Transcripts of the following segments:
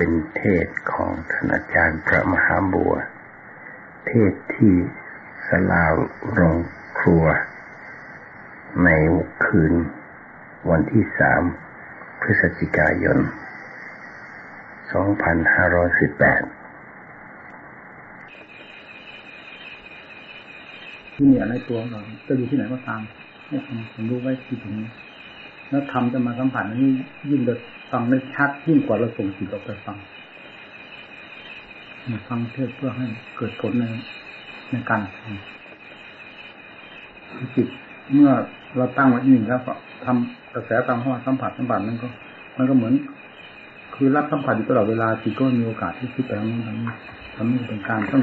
เป็นเทศของท่านอาจารย์พระมหาบัว เทศที่สลาโรงครัว ในคืนวันที่สามพฤศจิกายน 2518 ที่เนี่ยในตัวเราจะอยู่ที่ไหนก็ตามให้ผมรู้ไว้ที่ตรงนี้แล้วทำจะมาสัมผัสนี้ยิ่งเด ฟังได้ชัดยิ่งกว่าเราส่งจิตออกไปฟังฟังเทศเพื่อให้เกิดผลในในการทำจิตเมื่อเราตั้งไว้ยิ่งแล้วก็ทำกระแสตามห้องสัมผัสสัมผัสมันก็ มันก็เหมือน คือรับสัมผัสอยู่ตลอดเวลาจิตก็มีโอกาสที่คิดไปทางนู้นทางนี้ทำให้เป็นการต้อง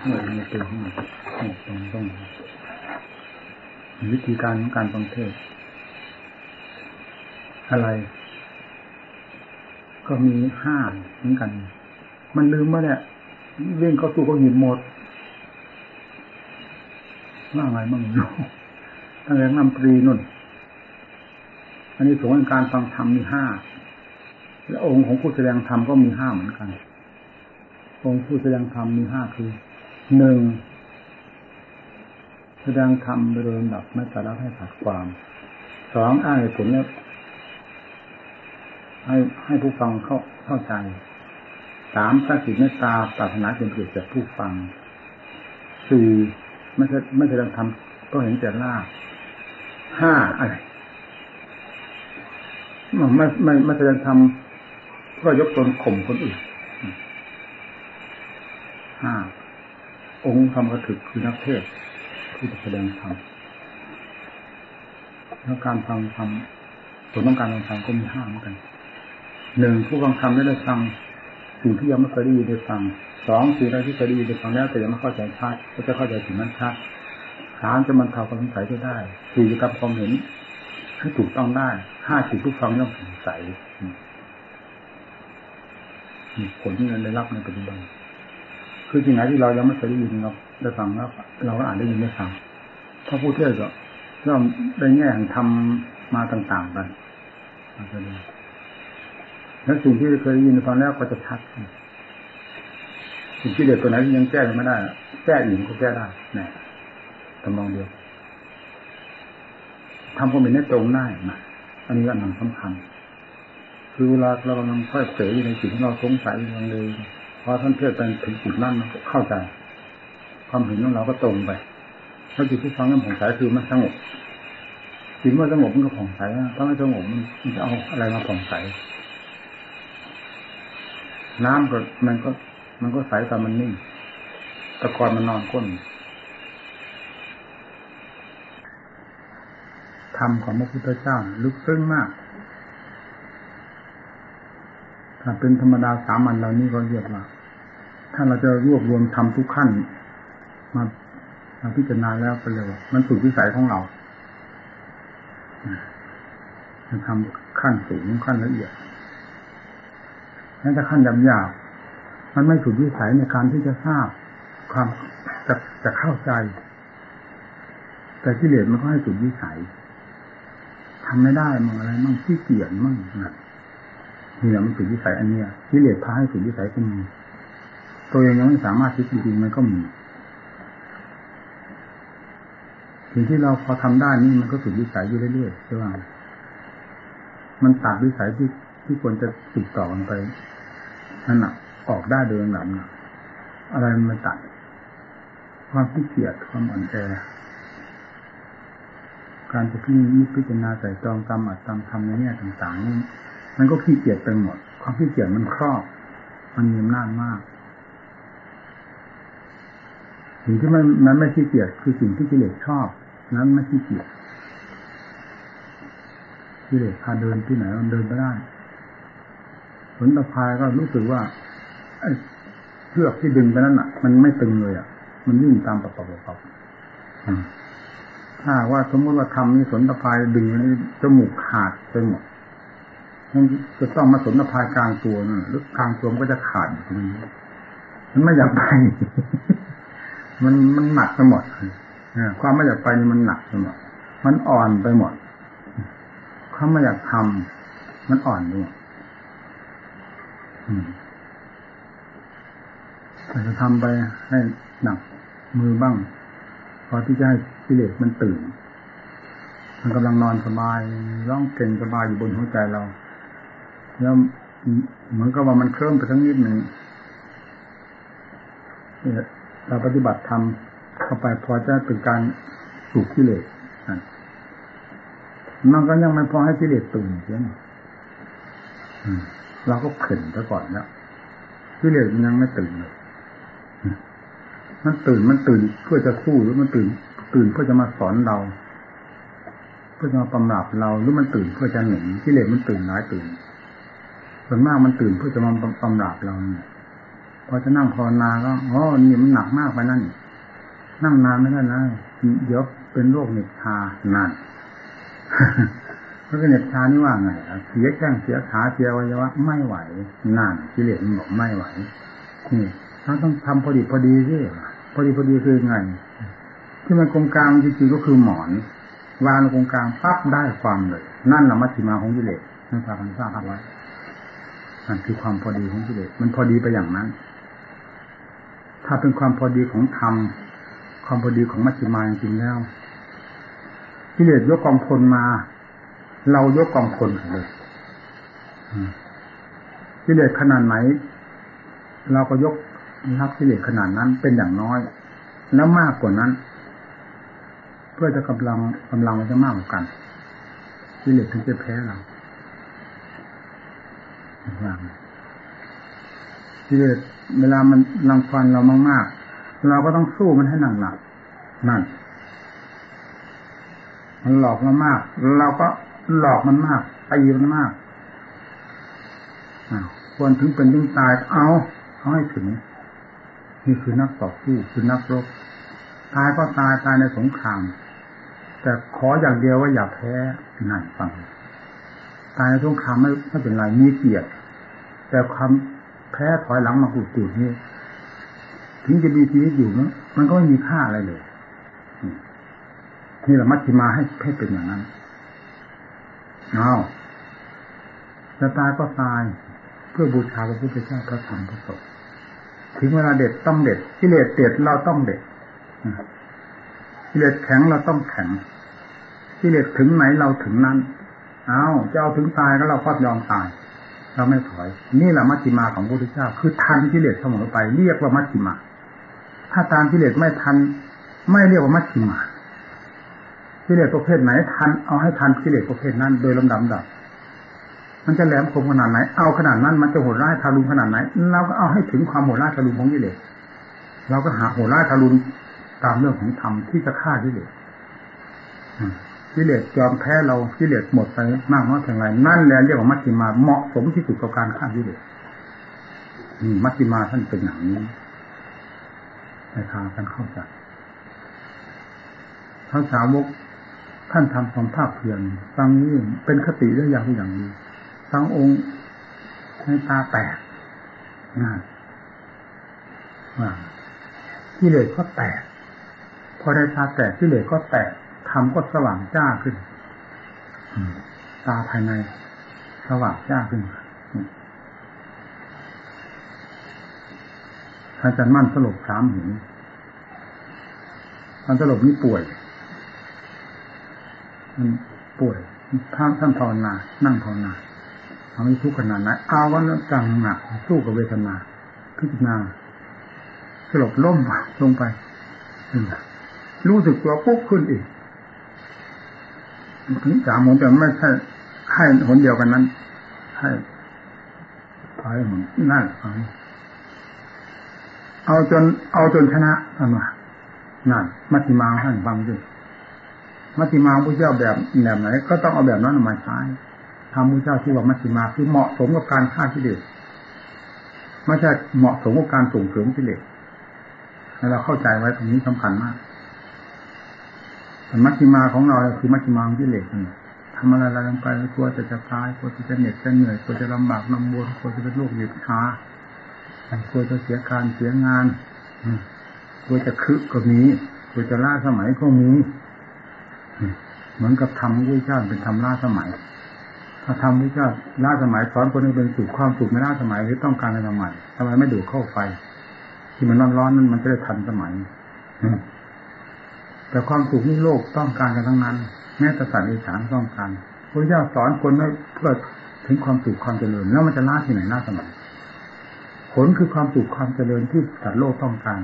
ให้องมันต้องต้องวิธีการของการฟังเทศ อะไร ก็มีห้าเหมือนกัน มันลืมว่าเนี่ยเร่งเข้าสู่ก็หินหมดว่าไงมั่งรู้ตั้งแต่นำปรีนุ่น อันนี้สงการฟังธรรมมีห้า และองค์ของผู้แสดงธรรมก็มีห้าเหมือนกัน องค์ผู้แสดงธรรมมีห้าคือหนึ่งแสดงธรรมโดยลำดับไม่สาระให้ขาดความสองอ้างเหตุผลเนี่ย ให้ให้ผู้ฟังเข้าเข้าใจสามสร้างจิตเมตตาปรารถนาเป็นเกียรติจากผู้ฟังสี่ไม่ใช่ไม่แสดงธรรมก็เห็นแต่ลาห้าอะไรไม่ไม่ไม่แสดงธรรมเพื่อยกตนข่มคนอื่นห้าองค์ธรรมกระถึกคือนักเทศที่จะแสดงธรรมแล้วการฟังธรรมผลต้องการฟังธรรมก็มีห้าเหมือนกัน หนึ่งผู้ฟังธรรมได้ได้ฟังสิ่งที่ยังไม่เคยได้ยินได้ฟังสองสิ่งที่เคยได้ยินได้ฟังแล้วแต่ยังไม่เข้าใจชัดก็จะเข้าใจสิ่งนั้นชัดสามจะมันเทาความสงสัยได้สี่จะกำความเห็นให้ถูกต้องได้ห้าสิ่งผู้ฟังย่อมสงสัยผลที่เราได้รับในปัจจุบันคือสิ่งไหนที่เรายังไม่เคยได้ยินเราได้ฟังแล้วเราก็อ่านได้ยินได้ฟังถ้าพูดเทศก็ย่อมได้แง่ของทำมาต่างๆกันอาจจะดี แล้วสิ่งที่เคยยินฟังแล้วก็จะชัดสิ่งที่เด็ดตัวไหนยังแก้ไม่ได้แก้อีกก็แก้ได้นี่ตำลองเดียวทำความเห็นได้ตรงได้นะอันนี้อันหนึ่งสำคัญคือเวลาเรากำลังค่อยเสยในสิ่งที่เราสงสัยอย่างเลยพอท่านเทศไปถึงจุดนั้นเข้าใจ ความเห็นของเราก็ตรงไปถ้าจิตที่ฟังนั้นผ่องใสคือมันสงบจิตเมื่อสงบมันก็ผ่องใสถ้าไม่สงบมันจะเอาอะไรมาผ่องใส น้ำก็มันก็ มันก็ใสแต่มันนิ่งตะกอนมันนอนก้นธรรมของพระพุทธเจ้าลึกซึ้งมาก ถ้าเป็นธรรมดาสามัญเรานี่ก็เรียกว่า ถ้าเราจะรวบรวมทำทุกขั้น มามาพิจารณาแล้วก็เลยว่า มันสุดวิสัยของเราจะทำขั้นสูงขั้นละเอียด แม้แต่ขั้นยำยาวมันไม่สุดวิสัยในการที่จะทราบความจะจะเข้าใจ แต่กิเลสมันก็ให้สุดวิสัยทำไม่ได้มั่งอะไรมั่งที่เกียจมั่งนะเนี่ยมันสุดวิสัยอันเนี้ยกิเลสพาให้สุดวิสัยก็มีตัวเองยังไม่สามารถที่จริงๆมันก็มีสิ่งที่เราพอทำได้นี่มันก็สุดวิสัยอยู่เรื่อยๆใช่ไหมมันตัดวิสัยที่ที่ควรจะติดต่อกันไป นั่นหนักออกได้โดยหลังอะไรมันตัด ความขี้เกียจความอ่อนแอการจะพิจิตพิจารณาใส่ตรองตามอัดตามทำในแง่ต่างๆนี่มันก็ขี้เกียจไปหมด ความขี้เกียจมันครอบ มันมีอำนาจมากสิ่งที่มันมันไม่ขี้เกียจคือสิ่งที่กิเลสชอบ นั้นไม่ขี้เกียจกิเลสพาเดินที่ไหนมันเดินไม่ได้ ผลตะพายก็รู้สึกว่าไอ้เชือกที่ดึงไปนั้นอะ มันไม่ตึงเลยอะ มันวิ่งตามประกอบประกอบถ้าว่าสมมติว่าทำนี่สนตะพายดึงนี้จมูกขาดไปหมดมันจะต้องมาสนตะพายกลางตัวนั่นหรือกลางตัวมันก็จะขาดตรงนี้มันไม่อยากไปมันมันหนักไปหมดความไม่อยากไปนี่มันหนักไปหมดมันอ่อนไปหมดความไม่อยากทำมันอ่อนไปหมด แต่จะทำไปให้หนักมือบ้าง พอที่จะให้กิเลสมันตื่น มันกำลังนอนสบายร้องเก่งสบายอยู่บนหัวใจเรา แล้วเหมือนกับว่ามันเคลิ้มไปทั้งนิดหนึ่งเราปฏิบัติทำเข้าไปพอจะเป็นการสูบกิเลสมันก็ยังไม่พอให้กิเลสตื่นเสียหน่อย เราก็เข็นไปก่อนแล้วกิเลสมันยังไม่ตื่นเลยมันตื่นมันตื่นเพื่อจะสู้หรือมันตื่น ตื่นเพื่อจะมาสอนเรา เพื่อจะมาปำราบเราหรือมันตื่นเพื่อจะหนีกิเลสมันตื่นร้ายตื่นส่วนมากมันตื่นเพื่อจะมาปำราบเราเนี่ยพอจะนั่งภาวนาก็อ๋อนี่มันหนักมากไปนั่นนั่งนานไม่ได้นะเดี๋ยวเป็นโรคเหน็บชานาน พระเหน็บชานี่ว่าไงเสียแข้งเสียขาเสียวัยวะไม่ไหวนานกิเลสมันบอกไม่ไหวนี่เราต้องทำพอดีพอดีสิพอดีพอดีคือไง ที่มันกงกลางจริงๆก็คือหมอน วางกงกลางปั๊บได้ความเลย นั่นแหละมัชฌิมาของกิเลสนั่นพากันทราบไว้นั่นคือความพอดีของกิเลสมันพอดีไปอย่างนั้น ถ้าเป็นความพอดีของธรรมความพอดีของมัชฌิมาจริงๆแล้วกิเลสยกกองพลมา เรายกกองพลเลยกิเลสขนาดไหน เราก็ยกรับกิเลสขนาดนั้นเป็นอย่างน้อย แล้วมากกว่านั้น เพื่อจะกำลังกำลังมันจะมากกว่ากันกิเลสถึงจะแพ้เราว่ากิเลสเวลามันรังฟันเรามากๆเราก็ต้องสู้มันให้หนักหนักนั่นมันหลอกเรามาก เราก็ หลอกมันมากตีมันมากควรถึงเป็นถึงตายเอาเอาให้ถึง นี่คือนักต่อสู้คือนักรบตายก็ตายตายในสงคราม แต่ขออย่างเดียวว่าอย่าแพ้นั่นฟังตายในสงครามไม่ไม่เป็นไรมีเกียรติแต่ความแพ้ถอยหลังมาขุดจุดนี้ถึงจะมีชีวิตอยู่มันมันก็ไม่มีค่าอะไรเลยนี่แหละมัชฌิมาให้ให้เป็นอย่างนั้น เอาจะตายก็ตาย เพื่อบูชาพระพุทธเจ้าพระธรรมพระสงฆ์ถึงเวลาเด็ดต้องเด็ดกิเลสเด็ดเราต้องเด็ดกิเลสแข็งเราต้องแข็งกิเลสถึงไหนเราถึงนั้น เอาจะเอาถึงตายก็เราก็ยอมตาย เราไม่ถอย นี่แหละมัชฌิมาของพระพุทธเจ้า คือทันกิเลสเสมอไป เรียกว่ามัชฌิมา ถ้าตามกิเลสไม่ทัน ไม่เรียกว่ามัชฌิมา กิเลสประเภทไหนทันเอาให้ทันกิเลสประเภทนั้น โดยลำดับดับมันจะแหลมคมขนาดไหน เอาขนาดนั้น มันจะโหดร้ายทารุณขนาดไหน เราก็เอาให้ถึงความโหดร้ายทารุณของกิเลสเราก็หาโหดร้ายทารุณตามเรื่องของธรรมที่จะฆ่ากิเลสกิเลสยอมแพ้เรากิเลสหมดไปมากน้อยเพียงไรนั่นแหละเรียกว่ามัชฌิมาเหมาะสมที่สุดกับการฆ่ากิเลสมัชฌิมาท่านเป็นอย่างนี้ในทางการเข้าใจพระสาวก ท่านทำความภาคเพียรฟังนี้เป็นคติได้อย่างอย่างนี้ฟังองค์ให้ตาแตกนะว่ากิเลสก็แตก พอได้ตาแตกกิเลสก็แตกทำก็สว่างจ้าขึ้นตาภายในสว่างจ้าขึ้นอาจารย์มั่นสลบสามหินท่านสลบนี่ป่วย ป่วยท่านท่านภาวนา นั่งภาวนาทำให้ทุกข์ขนาดไหนเอาวันจังหนักสู้กับเวทนา พิจารณาสลบล้มลงไปรู้สึกตัวปุ๊บขึ้นอีกถึงสามหนแต่ไม่ใช่ให้หนเดียวกันนั้น ให้ถอยหนนั่นเอาจนเอาจนชนะอันว่านั่นมัติมาท่านฟังด้วย มัติมาพระเจ้าแบบแบบไหน ก็ต้องเอาแบบนั้นมาใช้ทำพระเจ้าที่ว่ามัติมาคือเหมาะสมกับการฆ่ากิเลสไม่ใช่เหมาะสมกับการส่งเสริมกิเลสให้เราเข้าใจไว้ตรงนี้สำคัญมากมัชฌิมาของเราคือมัชฌิมาของกิเลสนี่ทำอะไรอะไรลงไปกลัวจะจะตายกลัวจะเหน็ดจะเหนื่อยกลัวจะลำบากลำบนกลัวจะเป็นโรคหยุดชากลัวจะเสียการเสียงานกลัวจะคึกก็มีกลัวจะล่าสมัยก็มี เหมือนกับทำพระเจ้าเป็นทำล่าสมัย ถ้าทำที่จะล่าสมัยสอนคนให้เป็นสุขความสุขไม่ล่าสมัยหรือต้องการอะไรใหม่ทำไมไม่ดูดเข้าไฟ ที่มันร้อนๆนั้นมันจะได้ทันสมัยแต่ความสุขนี่โลกต้องการกันทั้งนั้นแม้แต่สัตว์ในฉานต้องการพระเจ้าสอนคนไม่เพื่อถึงความสุขความเจริญ แล้วมันจะล่าที่ไหนล่าสมัยผลคือความสุขความเจริญที่สัตว์โลกต้องการ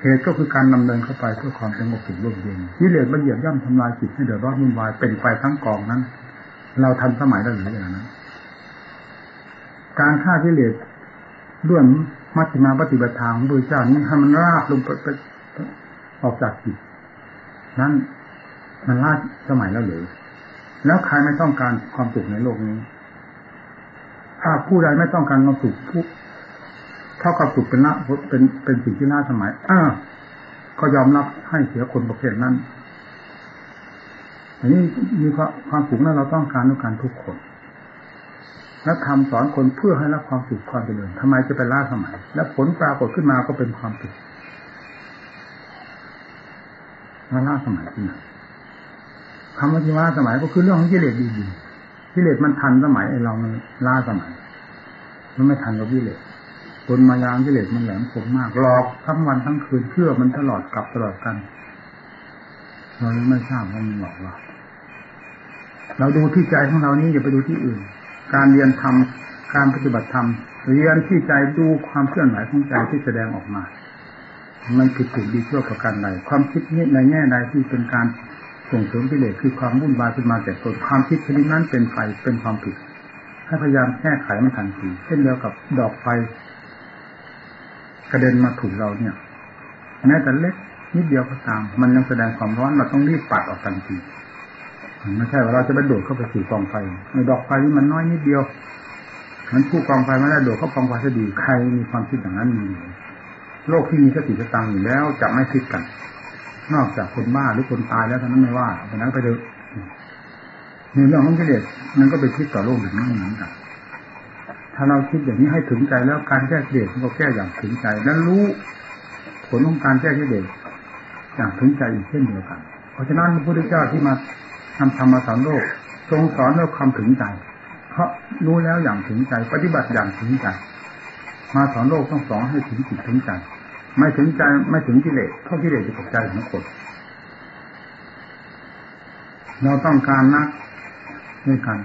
เหตุก็คือการดำเนินเข้าไปเพื่อความสงบสุขร่มเย็นที่เลือมันเหยียบย่ำทำลายจิตให้เดือดร้อนวุ่นวายเป็นไปทั้งกองนั้น เราทันสมัยได้หรืออย่างนั้นการฆ่าที่เลือด้วยมัชฌิมาปฏิบัติทางของพระเจ้านี้ให้มันราบลงไปออกจากจิตนั้นมันล่าสมัยแล้วหรือแล้วใครไม่ต้องการความสุขในโลกนี้ ถ้าผู้ใดไม่ต้องการความสุขผู้ ท่ากับสุขเป็นละเป็นเป็นสิ่งที่ล่าสมัยอ้าก็ยอมรับให้เสียคนประเภทนั้นอันนี้มีความสุขนั้นเราต้องการทุกการทุกคนและทำสอนคนเพื่อให้รับความสุขความเจริญทำไมจะไปล่าสมัย และผลปรากฏขึ้นมาก็เป็นความสุขมาล่าสมัยที่ไหนคำว่าที่ว่าสมัยก็คือเรื่องของกิเลสดีๆกิเลสมันทันสมัยไอ้เรามันล่าสมัย มันไม่ทันกับกิเลส คนมายามกิเลสมันแหลมคมมากหลอกทั้งวันทั้งคืนเชื่อมันตลอดกลับตลอดกันเราไม่ทราบว่ามันหลอกเราเราดูที่ใจของเรานี้อย่าไปดูที่อื่น การเรียนทำการปฏิบัติธรรมเรียนที่ใจดูความเคลื่อนไหวของใจที่แสดงออกมา มันผิดถูกดีชั่วประการใดความคิดนี้ในแง่ใดที่เป็นการส่งเสริมกิเลสคือความวุ่นวายขึ้นมาแต่ตนความคิดชนิดนั้นเป็นไฟเป็นความผิดให้พยายามแก้ไขมันทันทีเช่นเดียวกับดอกไฟ ระเด็นมาถูกเราเนี่ยแม้แต่เล็กนิดเดียวก็ตาม มันยังแสดงความร้อนเราต้องรีบปัดออกทันทีไม่ใช่ว่าเราจะไปโดดเข้าไปสู่กองไฟในดอกไฟนี่มันน้อยนิดเดียวมันผู้กองไฟไม่ได้โดดเข้ากองไฟจะดีใครมีความคิดอย่างนั้นมีโลกที่มีสติสตังอยู่แล้วจะไม่คิดกัน นอกจากคนบ้าหรือคนตายแล้วเท่านั้นไม่ว่าแต่นั้นไปเถอะในเรื่องของกิเลสมันก็ไปคิดต่อโลกอย่างนี้เหมือนกัน ถ้าเราคิดอย่างนี้ให้ถึงใจแล้วการแก้กิเลสก็แก้อย่างถึงใจ และรู้ผลของการแก้กิเลสอย่างถึงใจอีกเช่นเดียวกัน เพราะฉะนั้นพระพุทธเจ้าที่มาทำธรรมสอนโลกทรงสอนด้วยความถึงใจ เพราะรู้แล้วอย่างถึงใจ ปฏิบัติอย่างถึงใจ มาสอนโลกต้องสอนให้ถึงจิตถึงใจ ไม่ถึงใจไม่ถึงกิเลสเพราะกิเลสจะตกใจของคนเราต้องการนักด้วยกัน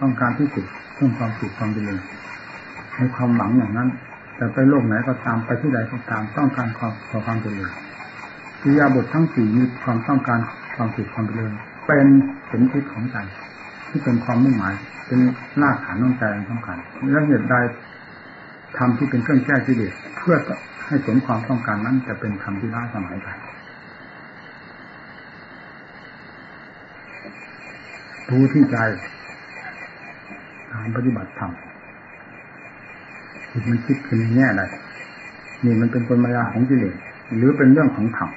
ต้องการที่สุด พื่อความสุขความเจริญในความหวังอย่างนั้น แต่ไปโลกไหนก็ตามไปที่ใดก็ตามต้องการความความเจริญกิยาบททั้งสี่มีความต้องการความสุขความเจริญเป็นผลคิดของใจที่เป็นความมุ่งหมาย เป็นรากฐานของใจสำคัญและเหตุใดทำที่เป็นเครื่องแก้กิเลสเพื่อให้สมความต้องการนั้นจะเป็นธรรมที่ล้าสมัยไปดูที่ใจารปฏิบัติธรรมจิตมันคิดขึ้นในแง่ใดนี่มันเป็นกลมายาของกิเลสหรือเป็นเรื่องของธรรม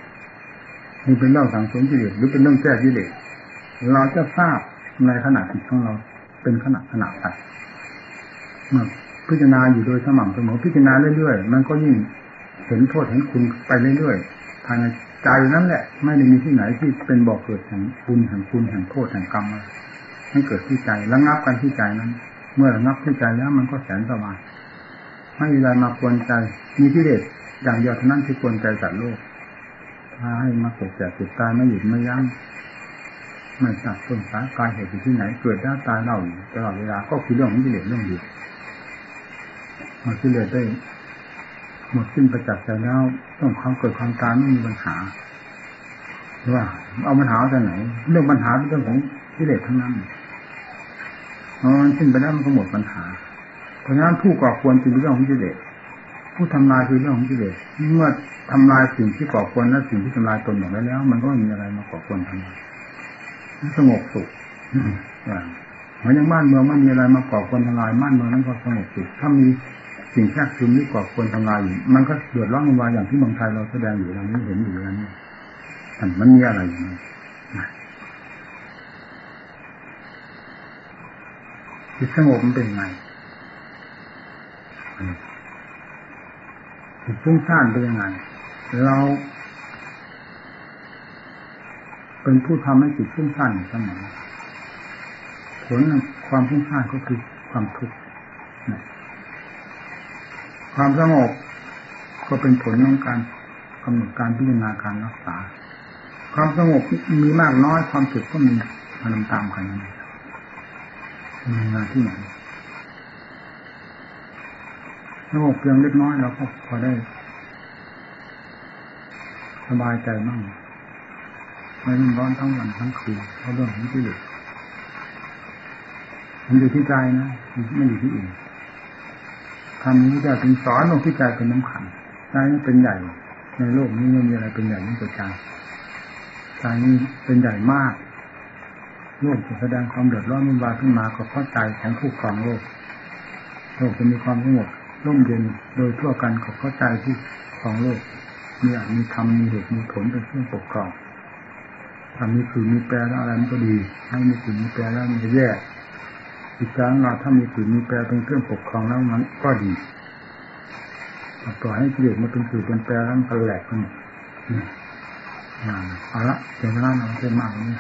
นี่เป็นเรื่องสังสมกิเลสหรือเป็นเรื่องแก้กิเลสเราจะทราบในขณะจิตของเราเป็นขณะขณะไปเมื่อพิจารณาอยู่โดยสม่ำเสมอพิจารณาเรื่อยๆมันก็ยิ่งเห็นโทษเห็นคุณไปเรื่อยๆภายในใจนั่นแหละ ไม่ได้มีที่ไหนที่เป็นบอกเกิดแห่งคุณแห่งคุณแห่งโทษแห่งกรรมให้เกิดที่ใจระงับกันที่ใจนั้น เมื่อระงับที่ใจแล้วมันก็แสนสบายไม่มีอะไรมาควรใจ มีที่เด็ดอย่างเดียวเท่านั้นที่ควรใจสัตว์โลกพาให้มาเกิดแก่เกิดตายไม่หยุดไม่ยั้งไม่ทราบต้นสายกายเหตุอยู่ที่ไหนเกิดแล้วตายเล่าตลอดเวลาก็คือเรื่องของกิเลสเรื่องเดียวมันกิเลสได้หมดสิ้นประจักษ์ใจแล้วต้องความเกิดความตายไม่มีปัญหาว่า เอาปัญหาจากไหน เรื่องปัญหาเป็นเรื่องของกิเลสทั้งนั้น มันสิ้นไปแล้วมันก็หมดปัญหา เพราะฉะนั้นผู้ก่อควรจึงเป็นเรื่องของกิเลสผู้ทำลายคือเรื่องของกิเลสเมื่อทำลายสิ่งที่ก่อควรและสิ่งที่ทำลายตนอย่างนั้นแล้ว มันก็ไม่มีอะไรมาก่อควรทำลายสงบสุขอย่างเหมือนอย่างบ้านเมืองไม่มีอะไรมาก่อควรทำลายบ้านเมืองนั้นก็สงบสุขถ้ามีสิ่งแทรกซึมที่ก่อควรทำลายอยู่มันก็เดือดร้อนวุ่นวายอย่างที่เมืองไทยเราแสดงอยู่อย่านี้เห็นอยู่อย่างนี้มันมีอะไรอย่างนี้ จิตสงบมันเป็นไงจิตฟุ้งซ่านเป็นยังไง เราเป็นผู้ทำให้จิตฟุ้งซ่านอยู่เสมอผลความพุ่งพ่านก็คือความทุกข์ความสงบก็เป็นผลของการกำหนดการพิจารณาการรักษา ความสงบมีมากน้อยความสุขก็มีมันตามกัน มีงานที่ไหนสงบเพียงเล็กน้อยเราก็พอได้ สบายใจมั่งไม่ร้อนทั้งวันทั้งคืนเพราะเรื่องของที่อยู่มันอยู่ที่ใจนะไม่อยู่ที่อื่นคำนี้จะถึงสอนลงที่ใจเป็นน้ำขันใจนี้เป็นใหญ่ ในโลกนี้ไม่มีอะไรเป็นใหญ่ยิ่งกว่าใจใจนี้เป็นใหญ่มาก โลกจะแสดงความเดือดร้อนวุ่นวายขึ้นมาก็เพราะใจของผู้ครองโลก โลกจะมีความสงบร่มเย็นโดยทั่วกันก็เพราะใจที่ครองโลกมีอมีธรรมมีเหตุมีผลเป็นเครื่องปกครองถ้ามีขืนมีแปรแล้วอะไรมันก็ดีถ้ามีขืนมีแปรแล้วมันจะแย่อีกครั้งเราถ้ามีขืนมีแปรเป็นเครื่องปกครองแล้วมันก็ดีต่อให้กิเลสมาเป็นขืนเป็นแปรแล้วมันก็แหลกไปหมดเอาละเดี๋ยวเวลาเราเพิ่มากนี่